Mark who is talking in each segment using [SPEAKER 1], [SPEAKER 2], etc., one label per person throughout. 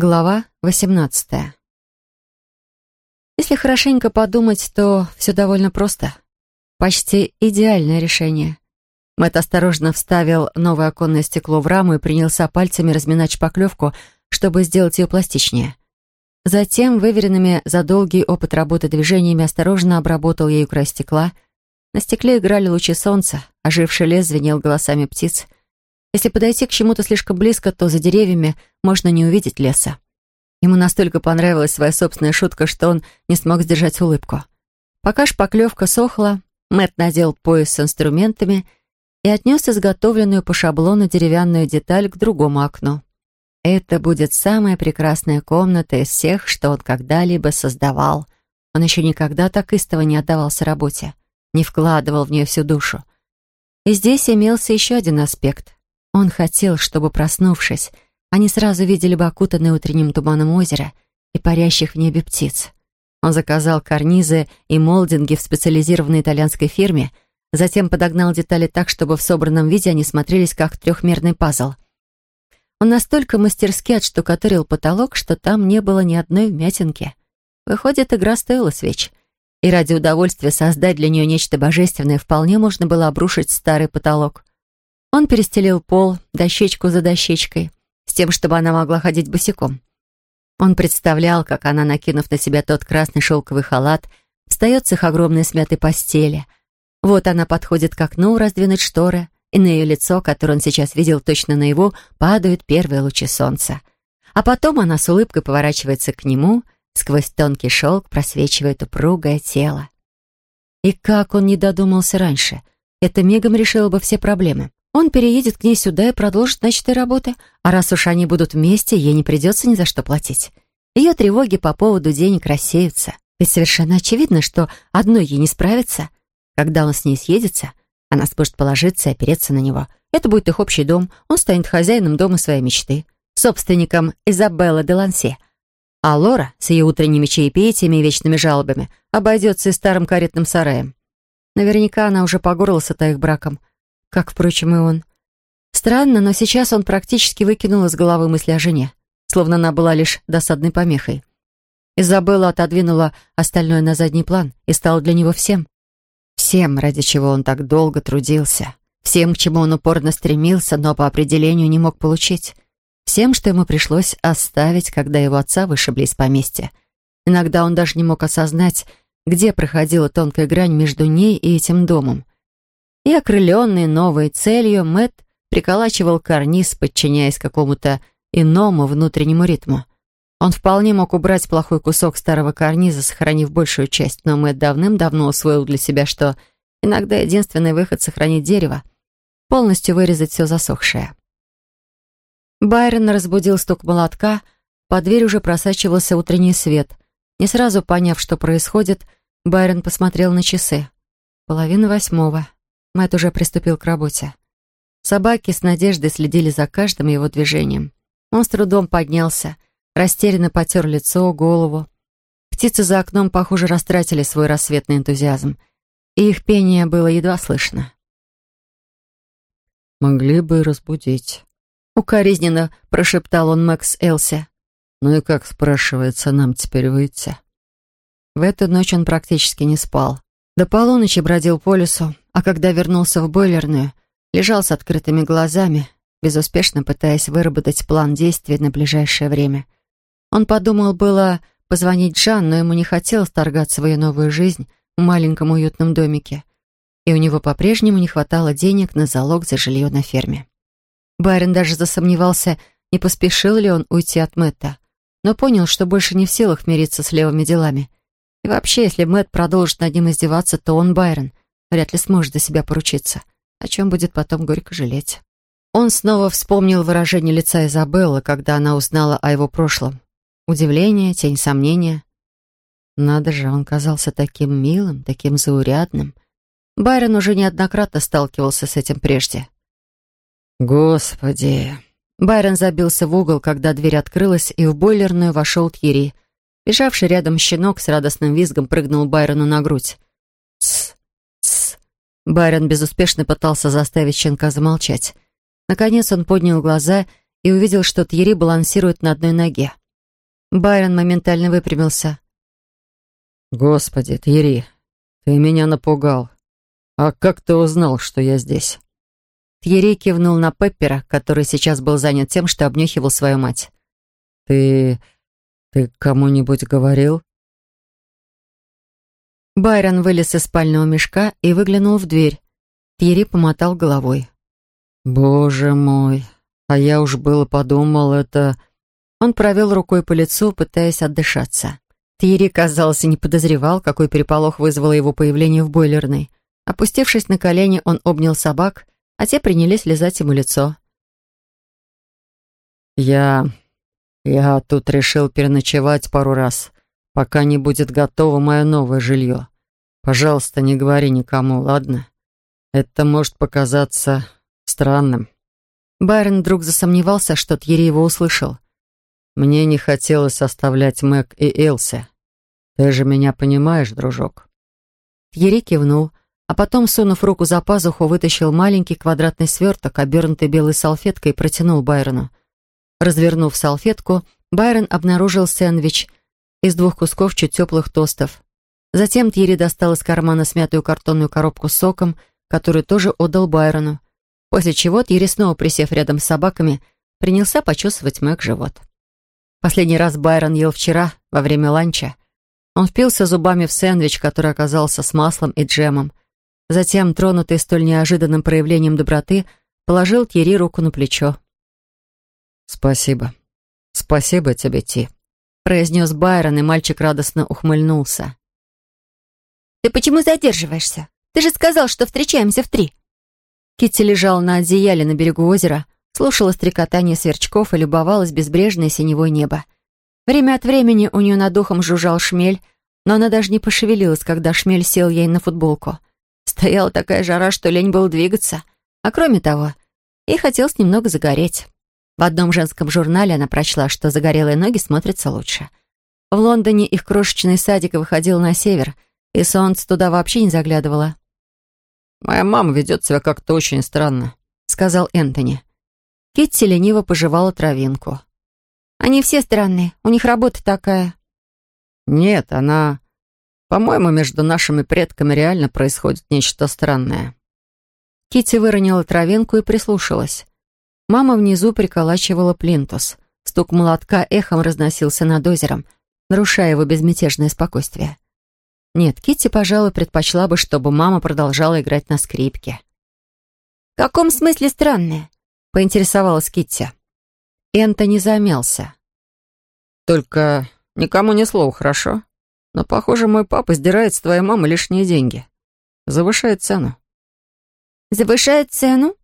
[SPEAKER 1] Глава 18 Если хорошенько подумать, то все довольно просто. Почти идеальное решение. Мэтт осторожно вставил новое оконное стекло в раму и принялся пальцами разминать шпаклевку, чтобы сделать ее пластичнее. Затем, выверенными за долгий опыт работы движениями, осторожно обработал ею край стекла. На стекле играли лучи солнца, оживший лес звенел голосами птиц — если подойти к чему-то слишком близко, то за деревьями можно не увидеть леса. Ему настолько понравилась своя собственная шутка, что он не смог сдержать улыбку. Пока шпаклевка сохла, Мэтт надел пояс с инструментами и отнес изготовленную по шаблону деревянную деталь к другому окну. Это будет самая прекрасная комната из всех, что он когда-либо создавал. Он еще никогда так истово не отдавался работе, не вкладывал в нее всю душу. И здесь имелся еще один аспект. Он хотел, чтобы, проснувшись, они сразу видели бы окутанное утренним туманом озеро и парящих в небе птиц. Он заказал карнизы и молдинги в специализированной итальянской фирме, затем подогнал детали так, чтобы в собранном виде они смотрелись как трехмерный пазл. Он настолько мастерски отштукатурил потолок, что там не было ни одной вмятинки. Выходит, игра стоила свеч. И ради удовольствия создать для нее нечто божественное вполне можно было обрушить старый потолок. Он перестелил пол, дощечку за дощечкой, с тем, чтобы она могла ходить босиком. Он представлял, как она, накинув на себя тот красный шелковый халат, встает с их огромной смятой постели. Вот она подходит к окну раздвинуть шторы, и на ее лицо, которое он сейчас видел точно наяву, падают первые лучи солнца. А потом она с улыбкой поворачивается к нему, сквозь тонкий шелк просвечивает упругое тело. И как он не додумался раньше, это мигом решило бы все проблемы. Он переедет к ней сюда и продолжит начатые работы, а раз уж они будут вместе, ей не придется ни за что платить. Ее тревоги по поводу денег рассеются. Ведь совершенно очевидно, что одной ей не справится. Когда он с ней съедется, она сможет положиться и опереться на него. Это будет их общий дом, он станет хозяином дома своей мечты, собственником Изабеллы де Лансе. А Лора с ее утренними чаепитиями и вечными жалобами обойдется и старым каретным сараем. Наверняка она уже по горло сыта их браком, как, впрочем, и он. Странно, но сейчас он практически выкинул из головы мысли о жене, словно она была лишь досадной помехой. Изабелла отодвинула остальное на задний план и стала для него всем. Всем, ради чего он так долго трудился. Всем, к чему он упорно стремился, но по определению не мог получить. Всем, что ему пришлось оставить, когда его отца вышибли из поместья. Иногда он даже не мог осознать, где проходила тонкая грань между ней и этим домом. И окрыленный новой целью, Мэт приколачивал карниз, подчиняясь какому-то иному внутреннему ритму. Он вполне мог убрать плохой кусок старого карниза, сохранив большую часть, но Мэтт давным-давно усвоил для себя, что иногда единственный выход — сохранить дерево, полностью вырезать все засохшее. Байрон разбудил стук молотка, под дверь уже просачивался утренний свет. Не сразу поняв, что происходит, Байрон посмотрел на часы. Половина восьмого. Мэтт уже приступил к работе. Собаки с надеждой следили за каждым его движением. Он с трудом поднялся, растерянно потер лицо, голову. Птицы за окном, похоже, растратили свой рассветный энтузиазм, и их пение было едва слышно.
[SPEAKER 2] «Могли бы разбудить», —
[SPEAKER 1] укоризненно прошептал он Макс Элси.
[SPEAKER 2] «Ну и как, спрашивается, нам теперь выйти?»
[SPEAKER 1] В эту ночь он практически не спал. До полуночи бродил по лесу, а когда вернулся в бойлерную, лежал с открытыми глазами, безуспешно пытаясь выработать план действий на ближайшее время. Он подумал было позвонить Джан, но ему не хотелось торгаться в ее новую жизнь в маленьком уютном домике, и у него по-прежнему не хватало денег на залог за жилье на ферме. Байрон даже засомневался, не поспешил ли он уйти от Мэтта, но понял, что больше не в силах мириться с левыми делами. И вообще, если Мэтт продолжит над ним издеваться, то он, Байрон, вряд ли сможет за себя поручиться, о чем будет потом горько жалеть. Он снова вспомнил выражение лица Изабеллы, когда она узнала о его прошлом. Удивление, тень сомнения. Надо же, он казался таким милым, таким заурядным. Байрон уже неоднократно сталкивался с этим прежде.
[SPEAKER 2] «Господи!»
[SPEAKER 1] Байрон забился в угол, когда дверь открылась, и в бойлерную вошел Тьерри. Бежавший рядом щенок с радостным визгом прыгнул Байрону на грудь. «Тсс! Байрон безуспешно пытался заставить щенка замолчать. Наконец он поднял глаза и увидел, что Тьерри балансирует на одной ноге. Байрон моментально выпрямился.
[SPEAKER 2] «Господи, Тьерри, ты меня напугал. А как ты узнал, что я здесь?»
[SPEAKER 1] Тьерри кивнул на Пеппера, который сейчас был занят тем, что обнюхивал свою мать.
[SPEAKER 2] «Ты... ты кому-нибудь говорил?»
[SPEAKER 1] Байрон вылез из спального мешка и выглянул в дверь. Тьерри помотал головой.
[SPEAKER 2] «Боже мой, а я уж было подумал, это...»
[SPEAKER 1] Он провел рукой по лицу, пытаясь отдышаться. Тьерри, казалось, не подозревал, какой переполох вызвало его появление в бойлерной. Опустившись на колени, он обнял собак, а те принялись лизать ему лицо.
[SPEAKER 2] «Я... я тут решил переночевать пару раз, пока не будет готово мое новое жилье. Пожалуйста, не говори никому, ладно? Это может показаться странным».
[SPEAKER 1] Байрон вдруг засомневался, что Тьерри его услышал.
[SPEAKER 2] Мне не хотелось оставлять Мэг и Элси. Ты же меня понимаешь, дружок?»
[SPEAKER 1] Тьерри кивнул, а потом, сунув руку за пазуху, вытащил маленький квадратный сверток, обернутый белой салфеткой, и протянул Байрону. Развернув салфетку, Байрон обнаружил сэндвич из двух кусков чуть теплых тостов. Затем Тьерри достал из кармана смятую картонную коробку с соком, которую тоже отдал Байрону, после чего Тьерри, снова присев рядом с собаками, принялся почесывать Мэг живот. Последний раз Байрон ел вчера, во время ланча. Он впился зубами в сэндвич, который оказался с маслом и джемом. Затем, тронутый столь неожиданным проявлением доброты, положил Тьерри руку на плечо.
[SPEAKER 2] «Спасибо. Спасибо тебе, Ти», —
[SPEAKER 1] произнес Байрон, и мальчик радостно ухмыльнулся.
[SPEAKER 3] «Ты почему задерживаешься? Ты же сказал, что встречаемся в три».
[SPEAKER 1] Китти лежала на одеяле на берегу озера, слушала стрекотание сверчков и любовалась безбрежное синевое небо. Время от времени у нее над духом жужжал шмель, но она даже не пошевелилась, когда шмель сел ей на футболку. Стояла такая жара, что лень было двигаться. А кроме того, ей хотелось немного загореть. В одном женском журнале она прочла, что загорелые ноги смотрятся лучше. В Лондоне их крошечный садик выходил на север, и солнце туда вообще не заглядывало.
[SPEAKER 2] «Моя мама ведет себя как-то очень странно», — сказал Энтони.
[SPEAKER 1] Китти лениво пожевала травинку.
[SPEAKER 3] «Они все странные, у них работа такая».
[SPEAKER 2] «Нет, она... По-моему, между нашими предками реально происходит нечто странное».
[SPEAKER 1] Китти выронила травинку и прислушалась. Мама внизу приколачивала плинтус. Стук молотка эхом разносился над озером, нарушая его безмятежное спокойствие. Нет, Китти, пожалуй, предпочла бы, чтобы мама продолжала играть на скрипке.
[SPEAKER 3] «В каком смысле странное?
[SPEAKER 1] — поинтересовалась Китти. Энтони замялся.
[SPEAKER 2] «Только никому ни слова, хорошо? Но, похоже, мой папа сдирает с твоей мамы лишние деньги. Завышает цену».
[SPEAKER 3] «Завышает цену?»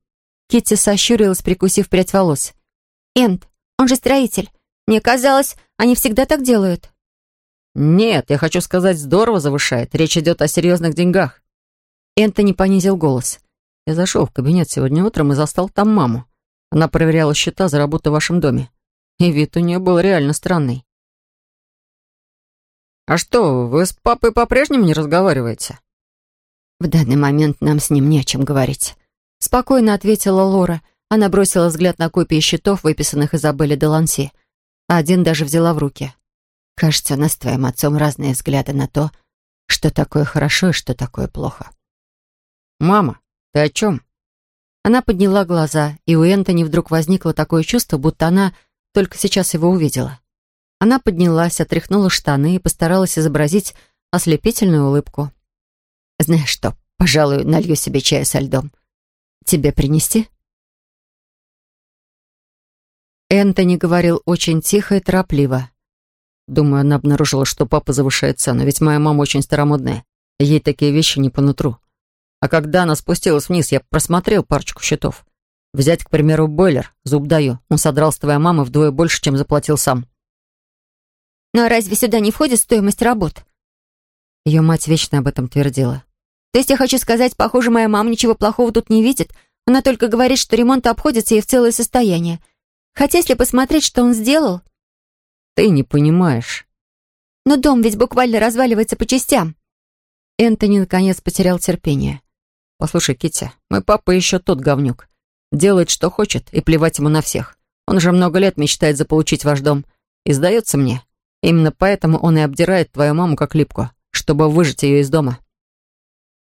[SPEAKER 1] Китти сощурилась, прикусив прядь волос.
[SPEAKER 3] «Энд, он же строитель. Мне казалось, они всегда так делают».
[SPEAKER 2] «Нет, я хочу сказать, здорово завышает. Речь идет о серьезных деньгах».
[SPEAKER 1] Энтони понизил голос.
[SPEAKER 2] «Я зашел в кабинет сегодня утром и застал там маму. Она проверяла счета за работу в вашем доме. И вид у нее был реально странный. «А что, вы с папой по-прежнему не разговариваете?»
[SPEAKER 1] «В данный момент нам с ним не о чем говорить», — спокойно ответила Лора. Она бросила взгляд на копии счетов, выписанных Изабелле де Ланси, а один даже взяла в руки. «Кажется, у нас с твоим отцом разные взгляды на то, что такое хорошо и что такое плохо».
[SPEAKER 2] «Мама, ты о чем?»
[SPEAKER 1] Она подняла глаза, и у Энтони вдруг возникло такое чувство, будто она только сейчас его увидела. Она поднялась, отряхнула штаны и постаралась изобразить ослепительную улыбку. «Знаешь что, пожалуй, налью себе чая со льдом. Тебе принести?» Энтони говорил очень тихо и торопливо.
[SPEAKER 2] Думаю, она обнаружила, что папа завышает цену, ведь моя мама очень старомодная. Ей такие вещи не по нутру. А когда она спустилась вниз, я просмотрел парочку счетов. Взять, к примеру, бойлер, зуб даю. Он содрал с твоей мамы вдвое больше, чем заплатил сам.
[SPEAKER 3] «Ну а разве сюда не входит стоимость работ?»
[SPEAKER 1] Ее мать вечно об этом твердила.
[SPEAKER 3] «То есть я хочу сказать, похоже, моя мама ничего плохого тут не видит. Она только говорит, что ремонт обходится ей в целое состояние. Хотя если посмотреть, что он сделал...»
[SPEAKER 2] «Ты не понимаешь».
[SPEAKER 3] «Но дом ведь буквально разваливается по частям».
[SPEAKER 1] Энтони наконец потерял терпение.
[SPEAKER 2] «Послушай, Китти, мой папа еще тот говнюк. Делает, что хочет, и плевать ему на всех. Он уже много лет мечтает заполучить ваш дом. И, сдается мне, Именно поэтому он и обдирает твою маму как липку, чтобы выжить ее из дома».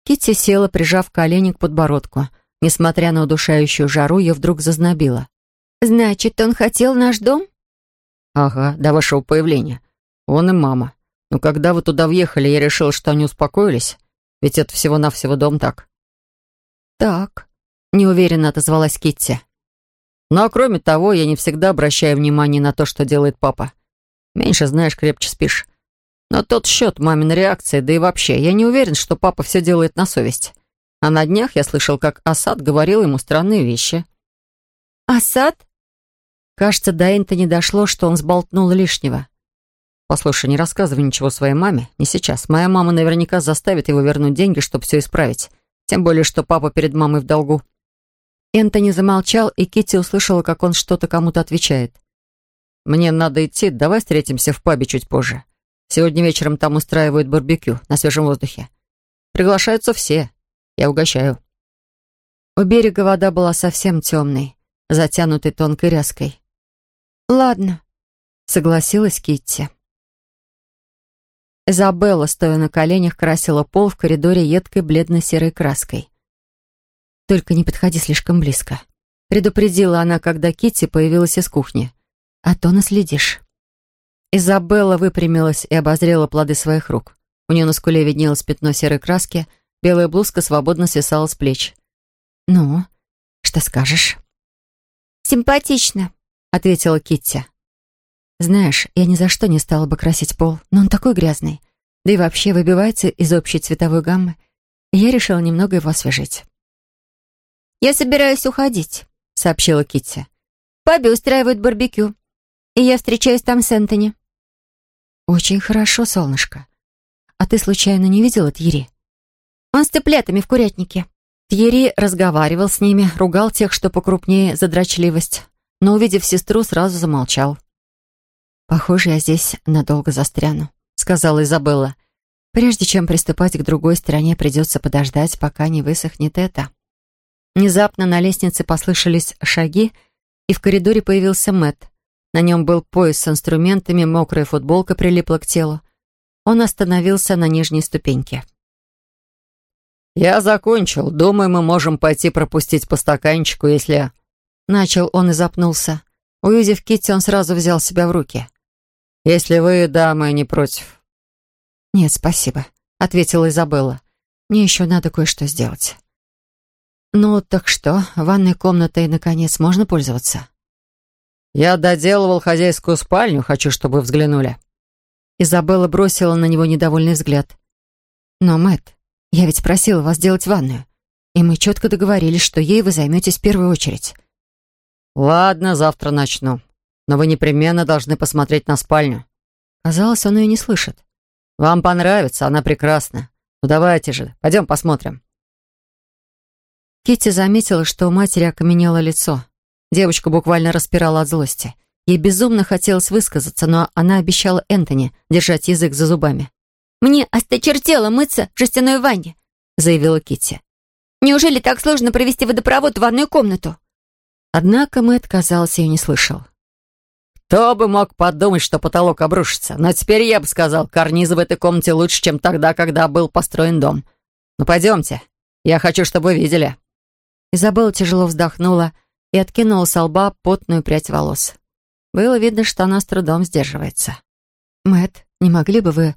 [SPEAKER 1] Китти села, прижав колени к подбородку. Несмотря на удушающую жару, ее вдруг зазнобило.
[SPEAKER 3] «Значит, он хотел наш дом?»
[SPEAKER 2] «Ага, до вашего появления. Он и мама. Но когда вы туда въехали, я решил, что они успокоились. Ведь это всего-навсего дом так».
[SPEAKER 1] «Так», — неуверенно отозвалась Китти.
[SPEAKER 2] «Ну а кроме того, я не всегда обращаю внимание на то, что делает папа. Меньше знаешь, крепче спишь. Но тот счет маминой реакции, да и вообще, я не уверен, что папа все делает на совесть. А на днях я слышал, как Асад говорил ему странные вещи».
[SPEAKER 3] «Асад?»
[SPEAKER 1] Кажется, до Энта не дошло, что он сболтнул лишнего.
[SPEAKER 2] «Послушай, не рассказывай ничего своей маме, не сейчас. Моя мама наверняка заставит его вернуть деньги, чтобы все исправить. Тем более, что папа перед мамой в долгу».
[SPEAKER 1] Энтони замолчал, и Китти услышала, как он что-то кому-то отвечает.
[SPEAKER 2] «Мне надо идти, давай встретимся в пабе чуть позже. Сегодня вечером там устраивают барбекю на свежем воздухе. Приглашаются все. Я угощаю».
[SPEAKER 1] У берега вода была совсем темной, затянутой тонкой ряской.
[SPEAKER 3] «Ладно», —
[SPEAKER 1] согласилась Китти. Изабелла, стоя на коленях, красила пол в коридоре едкой бледно-серой краской. «Только не подходи слишком близко», — предупредила она, когда Китти появилась из кухни а то наследишь». Изабелла выпрямилась и обозрела плоды своих рук. У нее на скуле виднелось пятно серой краски, белая блузка свободно свисала с плеч. «Ну, что скажешь?»
[SPEAKER 3] «Симпатично», —
[SPEAKER 1] ответила Китти. «Знаешь, я ни за что не стала бы красить пол, но он такой грязный, да и вообще выбивается из общей цветовой гаммы, и я решила немного его освежить».
[SPEAKER 3] «Я собираюсь уходить», — сообщила Китти. «В пабе устраивают барбекю и я встречаюсь там с Энтони».
[SPEAKER 1] «Очень хорошо, солнышко. А ты случайно не видела Тьери?»
[SPEAKER 3] «Он с цыплятами в курятнике».
[SPEAKER 1] Тьери разговаривал с ними, ругал тех, что покрупнее за дрочливость, но, увидев сестру, сразу замолчал. «Похоже, я здесь надолго застряну», — сказала Изабелла. «Прежде чем приступать к другой стороне, придется подождать, пока не высохнет это». Внезапно на лестнице послышались шаги, и в коридоре появился Мэтт. На нем был пояс с инструментами, мокрая футболка прилипла к телу. Он остановился на нижней ступеньке.
[SPEAKER 2] «Я закончил. Думаю, мы можем пойти пропустить по стаканчику, если...»
[SPEAKER 1] Начал он и запнулся. Увидев Китти, он сразу взял себя в руки.
[SPEAKER 2] «Если вы, дамы, не против».
[SPEAKER 1] «Нет, спасибо», — ответила Изабелла. «Мне еще надо кое-что сделать». «Ну, так что, ванной комнатой, наконец, можно пользоваться?»
[SPEAKER 2] «Я доделывал хозяйскую спальню, хочу, чтобы взглянули».
[SPEAKER 1] Изабелла бросила на него недовольный взгляд. «Но, Мэтт, я ведь просила вас сделать ванную, и мы четко договорились, что ей вы займетесь в первую очередь».
[SPEAKER 2] «Ладно, завтра начну. Но вы непременно должны посмотреть на спальню».
[SPEAKER 1] Казалось, он ее не слышит.
[SPEAKER 2] «Вам понравится, она прекрасна. Ну давайте же, пойдем посмотрим».
[SPEAKER 1] Китти заметила, что у матери окаменело лицо. Девочка буквально распирала от злости. Ей безумно хотелось высказаться, но она обещала Энтони держать язык за зубами.
[SPEAKER 3] «Мне осточертело мыться в жестяной ванне», — заявила Китти. «Неужели так сложно провести водопровод в ванную комнату?»
[SPEAKER 1] Однако Мэтт, казалось, ее не слышал.
[SPEAKER 2] «Кто бы мог подумать, что потолок обрушится? Но теперь я бы сказал, карнизы в этой комнате лучше, чем тогда, когда был построен дом. Ну, пойдемте. Я хочу, чтобы вы видели».
[SPEAKER 1] Изабелла тяжело вздохнула и откинула с лба потную прядь волос. Было видно, что она с трудом сдерживается. Мэт, не могли бы вы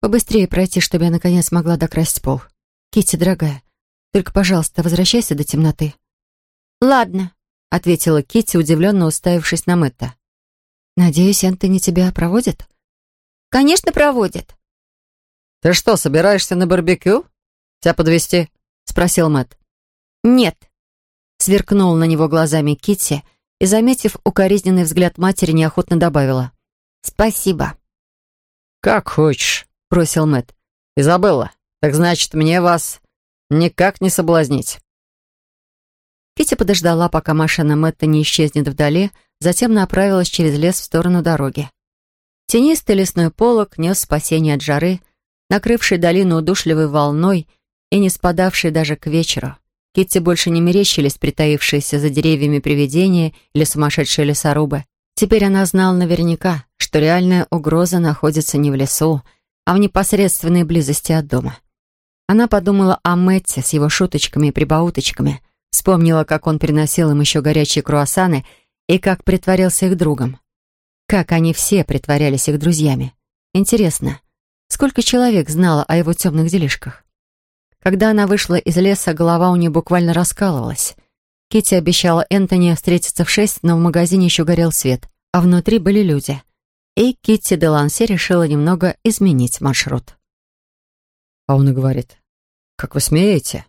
[SPEAKER 1] побыстрее пройти, чтобы я наконец могла докрасить пол? Китти, дорогая, только, пожалуйста, возвращайся до темноты».
[SPEAKER 3] «Ладно», —
[SPEAKER 1] ответила Китти, удивленно уставившись на Мэтта. «Надеюсь, Энтони тебя проводит?»
[SPEAKER 3] «Конечно, проводит».
[SPEAKER 2] «Ты что, собираешься на барбекю? Тебя подвести? спросил Мэтт.
[SPEAKER 3] «Нет»,
[SPEAKER 1] Сверкнула на него глазами Китти и, заметив укоризненный взгляд матери, неохотно добавила. «Спасибо».
[SPEAKER 2] «Как хочешь», — бросил Мэтт. «Изабелла, так значит, мне вас никак не соблазнить».
[SPEAKER 1] Китти подождала, пока машина Мэтта не исчезнет вдали, затем направилась через лес в сторону дороги. Тенистый лесной полог нес спасение от жары, накрывший долину удушливой волной и не спадавший даже к вечеру. Китти больше не мерещились притаившиеся за деревьями привидения или сумасшедшие лесорубы. Теперь она знала наверняка, что реальная угроза находится не в лесу, а в непосредственной близости от дома. Она подумала о Мэтте с его шуточками и прибауточками, вспомнила, как он приносил им еще горячие круассаны и как притворялся их другом. Как они все притворялись их друзьями. Интересно, сколько человек знало о его темных делишках? Когда она вышла из леса, голова у нее буквально раскалывалась. Кити обещала Энтони встретиться в шесть, но в магазине еще горел свет, а внутри были люди. И Китти де Ланси решила немного изменить маршрут.
[SPEAKER 2] А он и говорит, «Как вы смеете?»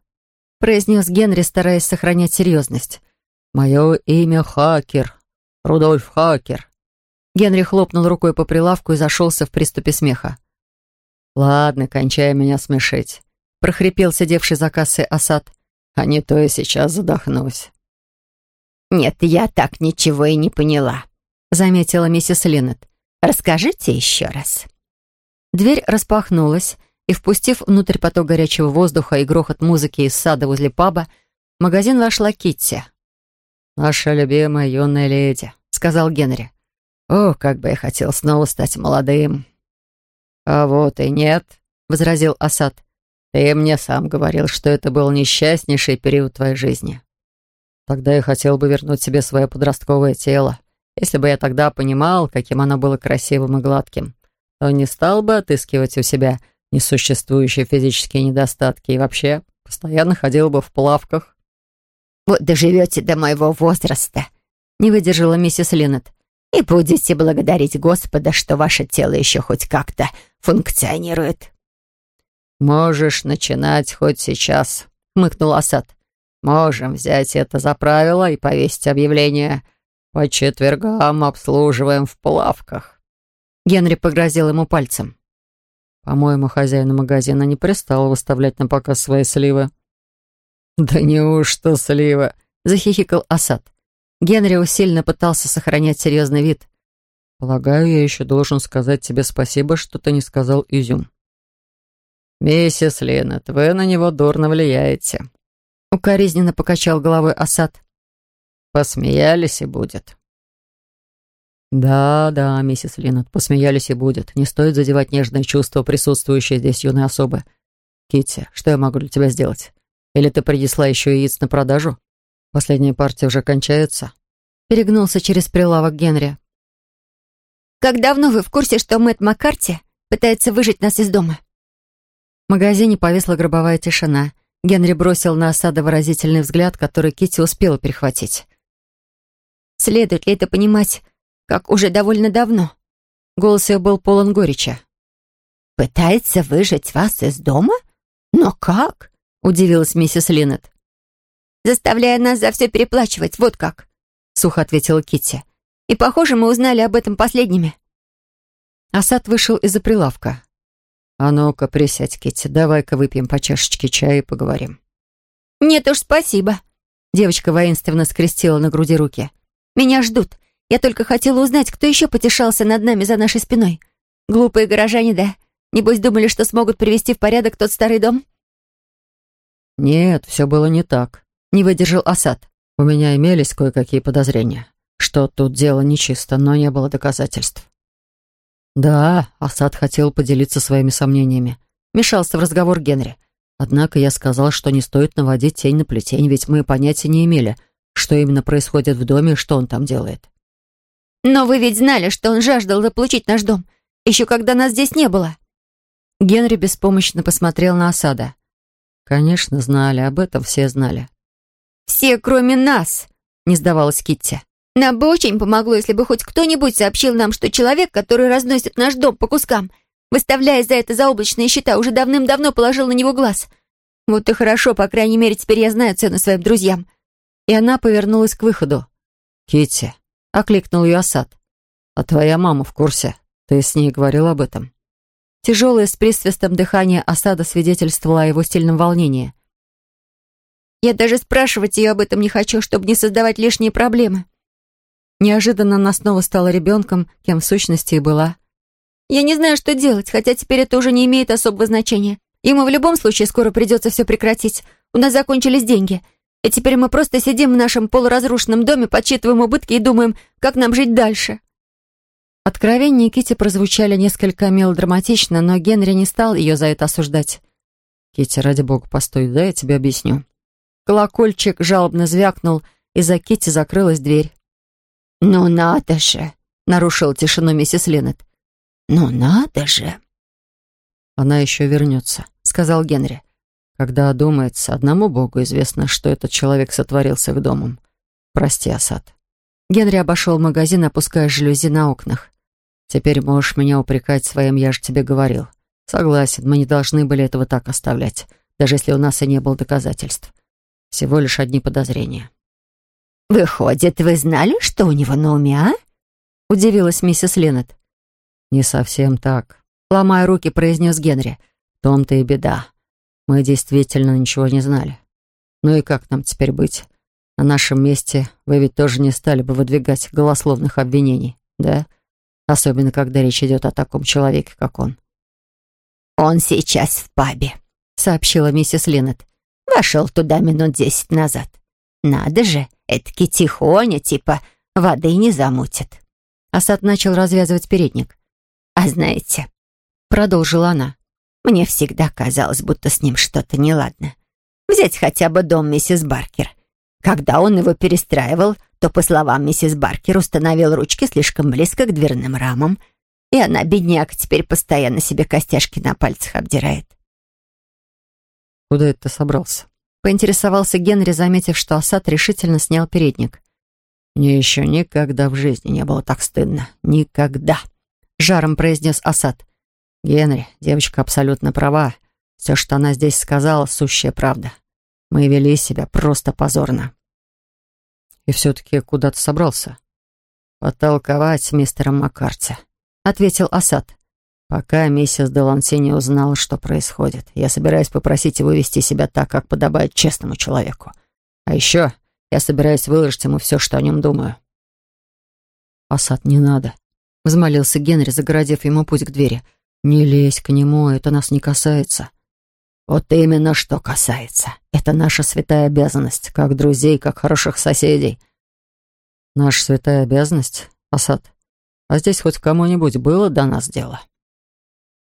[SPEAKER 1] произнес Генри, стараясь сохранять серьезность.
[SPEAKER 2] «Мое имя Хакер, Рудольф Хакер».
[SPEAKER 1] Генри хлопнул рукой по прилавку и зашелся в приступе смеха.
[SPEAKER 2] «Ладно, кончай меня смешить», — прохрипел сидевший за кассой Асад. «А не то я сейчас задохнусь».
[SPEAKER 3] «Нет, я так ничего и не поняла», — заметила миссис Леннет. «Расскажите еще раз».
[SPEAKER 1] Дверь распахнулась, и, впустив внутрь поток горячего воздуха и грохот музыки из сада возле паба, в магазин вошла Китти.
[SPEAKER 2] «Наша любимая юная леди», — сказал Генри. «О, как бы я хотел снова стать молодым». «А вот и нет», — возразил Асад. «Ты мне сам говорил, что это был несчастнейший период твоей жизни. Тогда я хотел бы вернуть себе свое подростковое тело. Если бы я тогда понимал, каким оно было красивым и гладким, то не стал бы отыскивать у себя несуществующие физические недостатки и вообще постоянно ходил бы в плавках.
[SPEAKER 3] «Вот доживете до моего возраста», — не выдержала миссис Леннет, «и будете благодарить Господа, что ваше тело еще хоть как-то функционирует».
[SPEAKER 2] «Можешь начинать хоть сейчас», — хмыкнул Асад. «Можем взять это за правило и повесить объявление. По четвергам обслуживаем в плавках».
[SPEAKER 1] Генри погрозил ему пальцем.
[SPEAKER 2] По-моему, хозяину магазина не пристало выставлять на показ свои сливы. «Да неужто сливы?» — захихикал Асад.
[SPEAKER 1] Генри усиленно пытался сохранять серьезный вид.
[SPEAKER 2] «Полагаю, я еще должен сказать тебе спасибо, что ты не сказал изюм». «Миссис Леннет, вы на него дурно влияете», —
[SPEAKER 1] укоризненно покачал головой Асад.
[SPEAKER 2] «Посмеялись и будет».
[SPEAKER 1] «Да, да, миссис Линнет, посмеялись и будет. Не стоит задевать нежные чувства, присутствующие здесь юной особы. Китти, что я могу для тебя сделать? Или ты принесла еще яиц на продажу? Последняя партия уже кончается?» Перегнулся через прилавок Генри.
[SPEAKER 3] «Как давно вы в курсе, что Мэтт Маккарти пытается выжить нас из дома?»
[SPEAKER 1] В магазине повисла гробовая тишина. Генри бросил на осада выразительный взгляд, который Китти успела перехватить.
[SPEAKER 3] «Следует ли это понимать как уже довольно давно.
[SPEAKER 1] Голос ее был полон горечи.
[SPEAKER 3] «Пытается выжить вас из дома? Но как?» — удивилась миссис Линнет. «Заставляя нас за все переплачивать, вот как», — сухо ответила Китти. «И, похоже, мы узнали об этом последними».
[SPEAKER 1] Асад вышел из-за прилавка.
[SPEAKER 2] «А ну-ка, присядь, Китти, давай-ка выпьем по чашечке чая и поговорим».
[SPEAKER 3] «Нет уж, спасибо».
[SPEAKER 1] Девочка воинственно скрестила на груди руки.
[SPEAKER 3] «Меня ждут. Я только хотела узнать, кто еще потешался над нами за нашей спиной. Глупые горожане, да? Небось, думали, что смогут привести в порядок тот старый дом?»
[SPEAKER 2] «Нет, все было не так», — не выдержал Асад. «У меня имелись кое-какие подозрения, что тут дело нечисто, но не было доказательств». «Да, Асад хотел поделиться своими сомнениями. Мешался в разговор Генри. Однако я сказал, что не стоит наводить тень на плетень, ведь мы понятия не имели, что именно происходит в доме и что он там делает.
[SPEAKER 3] «Но вы ведь знали, что он жаждал заполучить наш дом, еще когда нас здесь не было».
[SPEAKER 1] Генри беспомощно посмотрел на осада. «Конечно, знали, об этом все знали».
[SPEAKER 3] «Все, кроме нас», — не сдавалась Китти. «Нам бы очень помогло, если бы хоть кто-нибудь сообщил нам, что человек, который разносит наш дом по кускам, выставляя за это заоблачные счета, уже давным-давно положил на него глаз. Вот и хорошо, по крайней мере, теперь я знаю цену своим друзьям».
[SPEAKER 1] И она повернулась к выходу.
[SPEAKER 2] «Китти, — окликнул ее Асад. «А твоя мама в курсе? Ты с ней говорил об этом?»
[SPEAKER 1] Тяжелое с присвистом дыхание Асада свидетельствовало о его сильном волнении.
[SPEAKER 3] «Я даже спрашивать ее об этом не хочу, чтобы не создавать лишние проблемы».
[SPEAKER 1] Неожиданно она снова стала ребенком, кем в сущности и была.
[SPEAKER 3] «Я не знаю, что делать, хотя теперь это уже не имеет особого значения. Ему в любом случае скоро придется все прекратить. У нас закончились деньги. И теперь мы просто сидим в нашем полуразрушенном доме, подсчитываем убытки и думаем, как нам жить дальше».
[SPEAKER 1] Откровения Кити прозвучали несколько мелодраматично, но Генри не стал ее за это осуждать.
[SPEAKER 2] Кити, ради бога, постой, да я тебе объясню.
[SPEAKER 1] Колокольчик жалобно звякнул, и за Кити закрылась дверь.
[SPEAKER 3] «Ну надо же!» — нарушила тишину миссис Леннет. «Ну надо же!»
[SPEAKER 2] «Она еще вернется», — сказал Генри. «Когда одумается, одному Богу известно, что этот человек сотворил с их. Прости, Асад».
[SPEAKER 1] Генри обошел магазин, опуская жалюзи на окнах.
[SPEAKER 2] «Теперь можешь меня упрекать своим, я же тебе говорил. Согласен, мы не должны были этого так оставлять, даже если у нас и не было доказательств. Всего лишь одни подозрения».
[SPEAKER 3] «Выходит, вы знали, что у него на уме, а?» — удивилась миссис Леннет.
[SPEAKER 2] «Не совсем так», — ломая руки, произнес Генри. «В том-то и беда. Мы действительно ничего не знали. Ну и как нам теперь быть? На нашем месте вы ведь тоже не стали бы выдвигать голословных обвинений, да? Особенно, когда речь идет о таком человеке, как он.
[SPEAKER 3] «Он сейчас в пабе», — сообщила миссис Леннет. «Вошел туда минут десять назад. Надо же, этакий тихоня, типа воды не замутит».
[SPEAKER 1] Асад начал развязывать передник.
[SPEAKER 3] «А знаете», — продолжила она, «мне всегда казалось, будто с ним что-то неладно. Взять хотя бы дом миссис Баркер. Когда он его перестраивал, то, по словам миссис Баркер, установил ручки слишком близко к дверным рамам, и она, бедняка, теперь постоянно себе костяшки на пальцах обдирает.
[SPEAKER 2] «Куда это собрался?»
[SPEAKER 1] Поинтересовался Генри, заметив, что Асад решительно снял передник.
[SPEAKER 2] «Мне еще никогда в жизни не было так стыдно. Никогда!» Жаром произнес Асад. «Генри, девочка абсолютно права. Все, что она здесь сказала, сущая правда. Мы вели себя просто позорно. И все-таки куда ты собрался? Потолковать с мистером Маккарти, ответил Асад. Пока миссис Деланси не узнала, что происходит. Я собираюсь попросить его вести себя так, как подобает честному человеку. А еще я собираюсь выложить ему все, что о нем думаю. «Асад, не надо», — взмолился Генри, загородив ему путь к двери. «Не лезь к нему, это нас не касается». «Вот именно что касается. Это наша святая обязанность, как друзей, как хороших соседей». «Наша святая обязанность, Асад? А здесь хоть кому-нибудь было до нас дело?»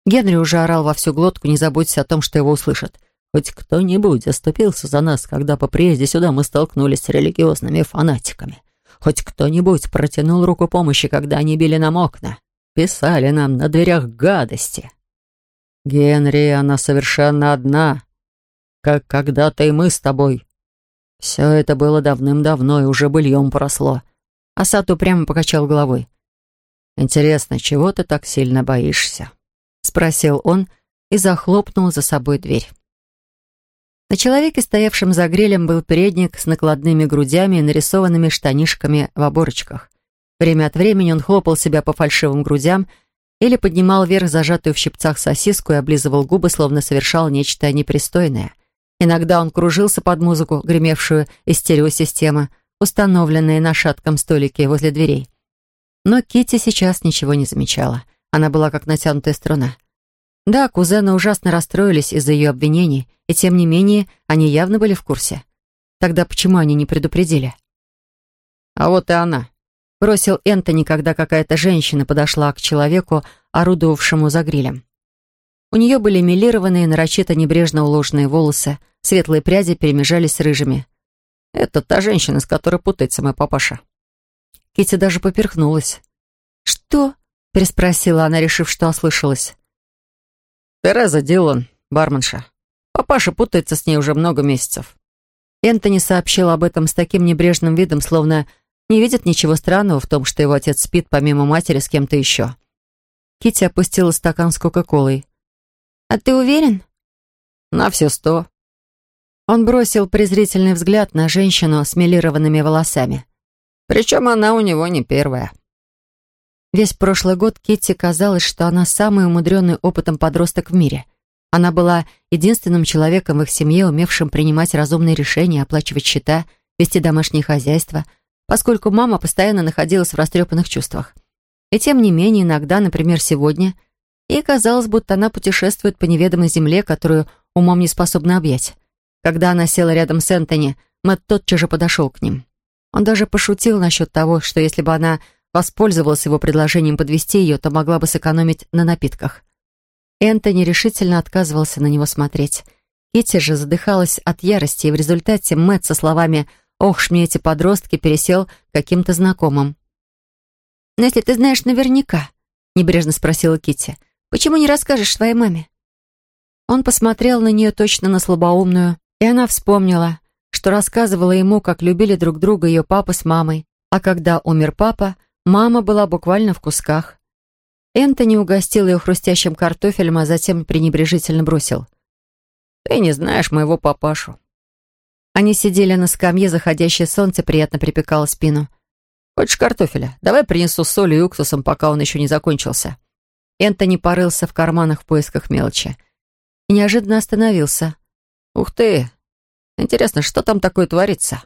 [SPEAKER 1] Генри уже орал во всю глотку, не заботься о том, что его услышат.
[SPEAKER 2] «Хоть кто-нибудь заступился за нас, когда по приезде сюда мы столкнулись с религиозными фанатиками. Хоть кто-нибудь протянул руку помощи, когда они били нам окна. Писали нам на дверях гадости. Генри, она совершенно одна, как когда-то и мы с тобой. Все это было давным-давно и уже быльем поросло.
[SPEAKER 1] Асату прямо покачал головой.
[SPEAKER 2] «Интересно, чего ты так сильно боишься?»
[SPEAKER 1] — спросил он и захлопнул за собой дверь. На человеке, стоявшем за грилем, был передник с накладными грудями и нарисованными штанишками в оборочках. Время от времени он хлопал себя по фальшивым грудям или поднимал вверх зажатую в щипцах сосиску и облизывал губы, словно совершал нечто непристойное. Иногда он кружился под музыку, гремевшую из стереосистемы, установленные на шатком столике возле дверей. Но Кити сейчас ничего не замечала. Она была как натянутая струна. Да, кузены ужасно расстроились из-за ее обвинений, и тем не менее они явно были в курсе. Тогда почему они не предупредили?
[SPEAKER 2] А вот и она
[SPEAKER 1] бросил Энтони, когда какая-то женщина подошла к человеку, орудовавшему за грилем. У нее были милированные, нарочито небрежно уложенные волосы, светлые пряди перемежались с рыжими.
[SPEAKER 2] «Это та женщина, с которой путается мой папаша».
[SPEAKER 1] Китти даже поперхнулась. «Что?» — переспросила она, решив, что ослышалась.
[SPEAKER 2] «Тереза Дилан, барменша. Папаша путается с ней уже много месяцев».
[SPEAKER 1] Энтони сообщил об этом с таким небрежным видом, словно не видит ничего странного в том, что его отец спит помимо матери с кем-то еще. Китти опустила стакан с Кока-Колой.
[SPEAKER 3] «А ты уверен?»
[SPEAKER 2] «На все сто».
[SPEAKER 1] Он бросил презрительный взгляд на женщину с милированными волосами.
[SPEAKER 2] Причем она у него не первая.
[SPEAKER 1] Весь прошлый год Китти казалось, что она самый умудренный опытом подросток в мире. Она была единственным человеком в их семье, умевшим принимать разумные решения, оплачивать счета, вести домашнее хозяйство — поскольку мама постоянно находилась в растрепанных чувствах. И тем не менее, иногда, например, сегодня, ей казалось, будто она путешествует по неведомой земле, которую умом не способна объять. Когда она села рядом с Энтони, Мэтт тотчас же подошел к ним. Он даже пошутил насчет того, что если бы она воспользовалась его предложением подвести ее, то могла бы сэкономить на напитках. Энтони решительно отказывался на него смотреть. Китти же задыхалась от ярости, и в результате Мэтт со словами «Ох ж мне эти подростки» пересел каким-то знакомым. «Но если ты знаешь наверняка», — небрежно спросила Китти, «почему не расскажешь своей маме?» Он посмотрел на нее точно на слабоумную, и она вспомнила, что рассказывала ему, как любили друг друга ее папа с мамой, а когда умер папа, мама была буквально в кусках. Энтони угостил ее хрустящим картофелем, а затем пренебрежительно бросил. «Ты не знаешь моего папашу». Они сидели на скамье, заходящее солнце приятно припекало спину. «Хочешь картофеля? Давай принесу соль и уксусом, пока он еще не закончился». Энтони порылся в карманах в поисках мелочи и неожиданно остановился. «Ух ты! Интересно, что там такое творится?»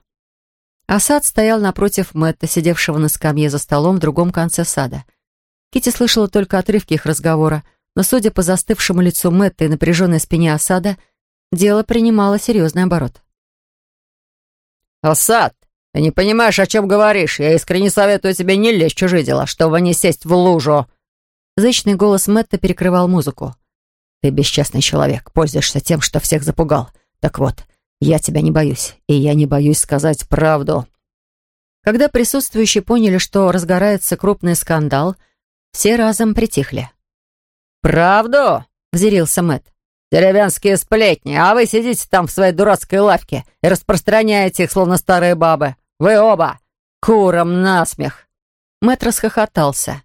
[SPEAKER 1] Асад стоял напротив Мэтта, сидевшего на скамье за столом в другом конце сада. Кити слышала только отрывки их разговора, но, судя по застывшему лицу Мэтта и напряженной спине Асада, дело принимало серьезный оборот.
[SPEAKER 2] «Асад, ты не понимаешь, о чем говоришь. Я искренне советую тебе не лезть в чужие дела, чтобы не сесть в лужу».
[SPEAKER 1] Зычный голос Мэтта перекрывал музыку.
[SPEAKER 2] Ты бесчестный человек, пользуешься тем, что всех запугал. Так вот, я тебя не боюсь, и я не боюсь сказать правду».
[SPEAKER 1] Когда присутствующие поняли, что разгорается крупный скандал, все разом притихли.
[SPEAKER 2] «Правду?» — взирился Мэтт. «Деревенские сплетни, а вы сидите там в своей дурацкой лавке и распространяете их, словно старые бабы. Вы оба! Куром насмех!»
[SPEAKER 1] Мэтт расхохотался.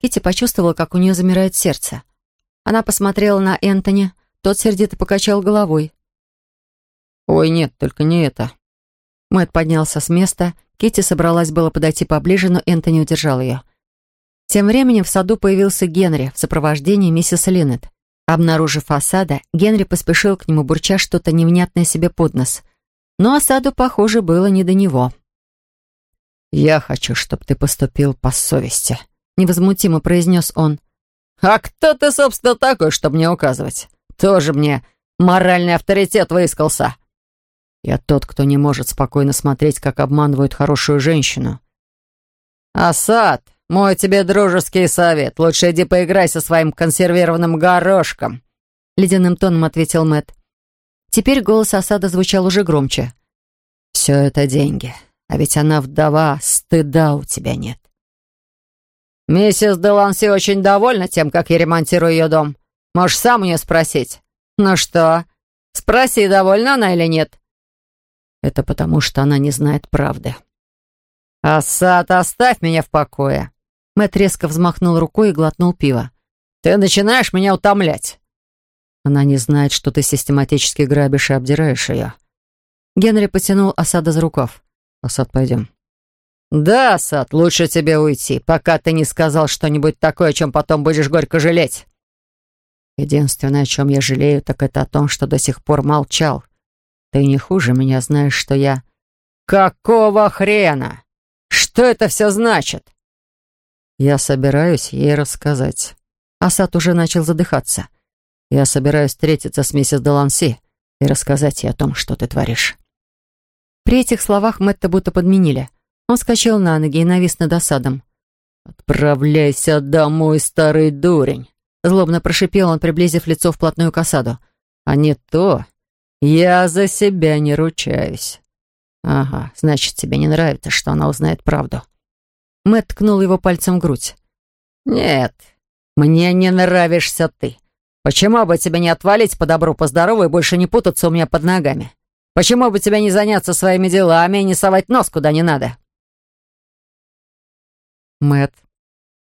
[SPEAKER 1] Кити почувствовала, как у нее замирает сердце. Она посмотрела на Энтони, тот сердито покачал головой.
[SPEAKER 2] «Ой, нет, только не это».
[SPEAKER 1] Мэтт поднялся с места, Кити собралась было подойти поближе, но Энтони удержал ее. Тем временем в саду появился Генри в сопровождении миссис Линнет. Обнаружив осада, Генри поспешил к нему, бурча что-то невнятное себе под нос. Но осаду, похоже, было не до него.
[SPEAKER 2] «Я хочу, чтобы ты поступил по совести», —
[SPEAKER 1] невозмутимо произнес он.
[SPEAKER 2] «А кто ты, собственно, такой, чтобы мне указывать? Тоже мне моральный авторитет выискался». «Я тот, кто не может спокойно смотреть, как обманывают хорошую женщину». «Асад, мой тебе дружеский совет. Лучше иди поиграй со своим консервированным горошком», — ледяным тоном ответил Мэт.
[SPEAKER 1] Теперь голос Асада звучал уже громче.
[SPEAKER 2] «Все это деньги, а ведь она вдова, стыда у тебя нет. «Миссис Деланси очень довольна тем, как я ремонтирую ее дом. Можешь сам у нее спросить. Ну что, спроси, довольна она или нет?»
[SPEAKER 1] «Это потому, что она не знает правды».
[SPEAKER 2] «Асад, оставь меня в покое!»
[SPEAKER 1] Мэтт резко взмахнул рукой и глотнул пиво.
[SPEAKER 2] «Ты начинаешь меня утомлять!»
[SPEAKER 1] Она не знает, что ты систематически грабишь и обдираешь ее. Генри потянул Асада за рукав. «Асад, пойдем».
[SPEAKER 2] «Да, Сад, лучше тебе уйти, пока ты не сказал что-нибудь такое, о чем потом будешь горько жалеть».
[SPEAKER 1] «Единственное, о чем я жалею, так это о том, что до сих пор молчал. Ты не хуже меня знаешь, что я...»
[SPEAKER 2] «Какого хрена? Что это все значит?»
[SPEAKER 1] «Я собираюсь ей рассказать». Асад уже начал задыхаться. «Я собираюсь встретиться с миссис Деланси и рассказать ей о том, что ты творишь». При этих словах Мэтта будто подменили. Он скачал на ноги и навис над осадом.
[SPEAKER 2] «Отправляйся домой, старый дурень!»
[SPEAKER 1] Злобно прошипел он, приблизив лицо вплотную к осаду.
[SPEAKER 2] «А не то. Я за себя не ручаюсь».
[SPEAKER 1] «Ага, значит, тебе не нравится, что она узнает правду». Мэтт ткнул его пальцем в грудь.
[SPEAKER 2] «Нет, мне не нравишься ты. Почему бы тебе не отвалить по добру, по здорову и больше не путаться у меня под ногами? Почему бы тебе не заняться своими делами и не совать нос куда не надо?»
[SPEAKER 1] Мэт.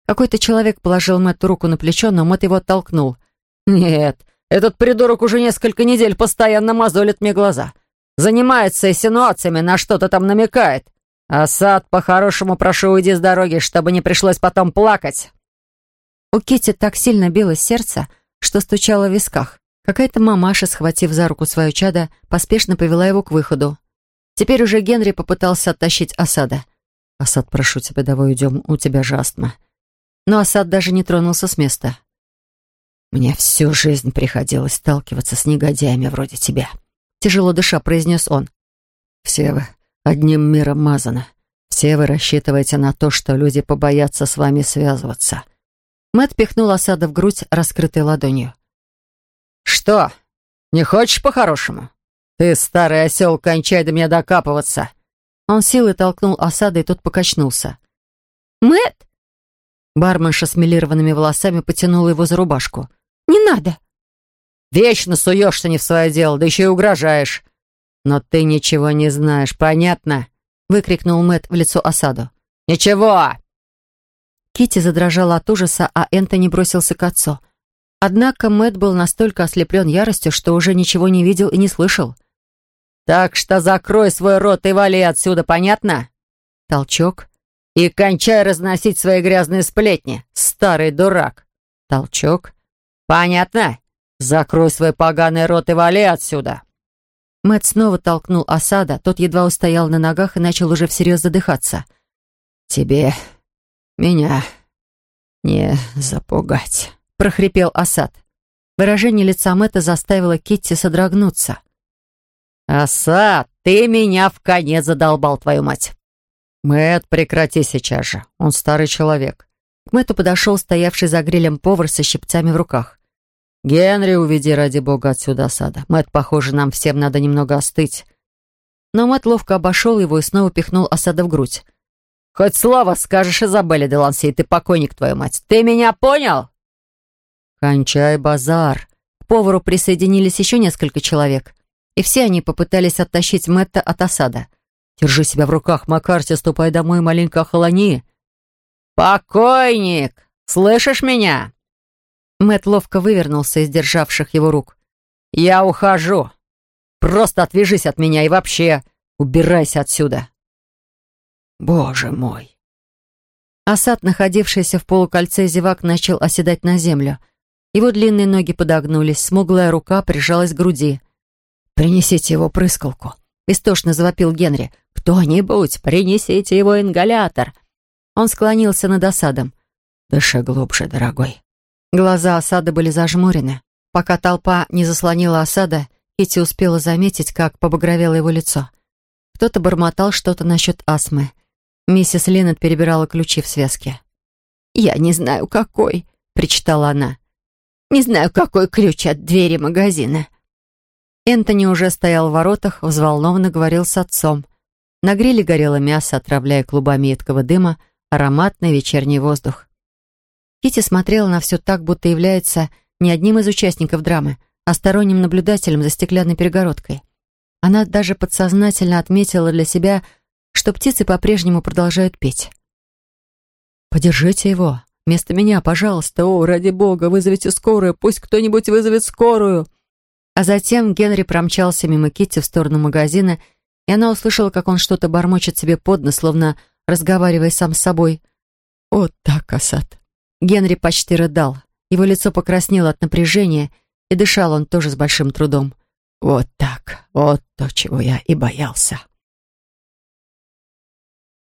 [SPEAKER 1] Какой-то человек положил Мэтту руку на плечо, но Мэт его оттолкнул.
[SPEAKER 2] «Нет, этот придурок уже несколько недель постоянно мозолит мне глаза. Занимается инсинуациями, на что-то там намекает. Асад, по-хорошему прошу, уйди с дороги, чтобы не пришлось потом плакать».
[SPEAKER 1] У Кити так сильно билось сердце, что стучало в висках. Какая-то мамаша, схватив за руку свое чадо, поспешно повела его к выходу. Теперь уже Генри попытался оттащить Асада — «Асад, прошу тебя, давай уйдем, у тебя же астма». Но Асад даже не тронулся с места. «Мне всю жизнь приходилось сталкиваться с негодяями вроде тебя», — тяжело дыша произнес он.
[SPEAKER 2] все вы одним миром мазаны. Все вы рассчитываете на то, что люди побоятся с вами связываться».
[SPEAKER 1] Мэтт пихнул осада в грудь, раскрытой ладонью.
[SPEAKER 2] «Что? Не хочешь по-хорошему? Ты, старый осел, кончай до меня докапываться!»
[SPEAKER 1] Он силой толкнул осада, и тот покачнулся.
[SPEAKER 3] Мэтт,
[SPEAKER 1] Барменша с милированными волосами потянула его за рубашку.
[SPEAKER 3] Не надо!»
[SPEAKER 2] «Вечно суешься не в свое дело, да еще и угрожаешь!» «Но ты ничего не знаешь, понятно?» — выкрикнул Мэтт в лицо осаду. «Ничего!»
[SPEAKER 1] Кити задрожала от ужаса, а Энтони бросился к отцу. Однако Мэтт был настолько ослеплен яростью, что уже ничего не видел и не слышал.
[SPEAKER 2] «Так что закрой свой рот и вали отсюда, понятно?»
[SPEAKER 1] Толчок.
[SPEAKER 2] «И кончай разносить свои грязные сплетни, старый дурак!» Толчок. «Понятно? Закрой свой поганый рот и вали отсюда!»
[SPEAKER 1] Мэтт снова толкнул осада, тот едва устоял на ногах и начал уже всерьез задыхаться.
[SPEAKER 2] «Тебе меня не запугать», —
[SPEAKER 1] прохрипел Асад. Выражение лица Мэтта заставило Китти содрогнуться.
[SPEAKER 2] «Асад, ты меня в конец задолбал, твою мать!» «Мэтт, прекрати сейчас же, он старый человек».
[SPEAKER 1] К Мэтту подошел стоявший за грилем повар со щипцами в руках.
[SPEAKER 2] «Генри, уведи ради бога отсюда осада. Мэтт, похоже, нам всем надо немного остыть».
[SPEAKER 1] Но Мэтт ловко обошел его и снова пихнул осада в грудь.
[SPEAKER 2] «Хоть слово скажешь Изабелле де Ланси, ты покойник, твою мать. Ты меня понял?»
[SPEAKER 1] «Кончай базар». К повару присоединились еще несколько человек, и все они попытались оттащить Мэтта от осада.
[SPEAKER 2] «Держи себя в руках, Маккарти, ступай домой, маленько охолони». «Покойник! Слышишь меня?»
[SPEAKER 1] Мэтт ловко вывернулся из державших его рук.
[SPEAKER 2] «Я ухожу. Просто отвяжись от меня и вообще убирайся отсюда». «Боже мой!»
[SPEAKER 1] Осад, находившийся в полукольце зевак, начал оседать на землю. Его длинные ноги подогнулись, смуглая рука прижалась к груди.
[SPEAKER 2] «Принесите его прыскалку!»
[SPEAKER 1] — истошно завопил Генри.
[SPEAKER 2] «Кто-нибудь, принесите его ингалятор!»
[SPEAKER 1] Он склонился над осадом.
[SPEAKER 2] «Дыши глубже, дорогой!»
[SPEAKER 1] Глаза осада были зажмурены. Пока толпа не заслонила осада, Кити успела заметить, как побагровело его лицо. Кто-то бормотал что-то насчет астмы. Миссис Леннет перебирала ключи в связке.
[SPEAKER 3] «Я не знаю, какой», —
[SPEAKER 1] причитала она.
[SPEAKER 3] «Не знаю, какой ключ от двери магазина».
[SPEAKER 1] Энтони уже стоял в воротах, взволнованно говорил с отцом. На гриле горело мясо, отравляя клубами едкого дыма ароматный вечерний воздух. Кити смотрела на все так, будто является не одним из участников драмы, а сторонним наблюдателем за стеклянной перегородкой. Она даже подсознательно отметила для себя, что птицы по-прежнему продолжают петь. «Подержите его. Вместо меня, пожалуйста. О, ради бога, вызовите скорую. Пусть кто-нибудь вызовет скорую». А затем Генри промчался мимо Китти в сторону магазина, и она услышала, как он что-то бормочет себе под нос, словно разговаривая сам с собой. «Вот так, Асад». Генри почти рыдал. Его лицо покраснело от напряжения, и дышал он тоже с большим трудом. «Вот так, вот то, чего я и боялся».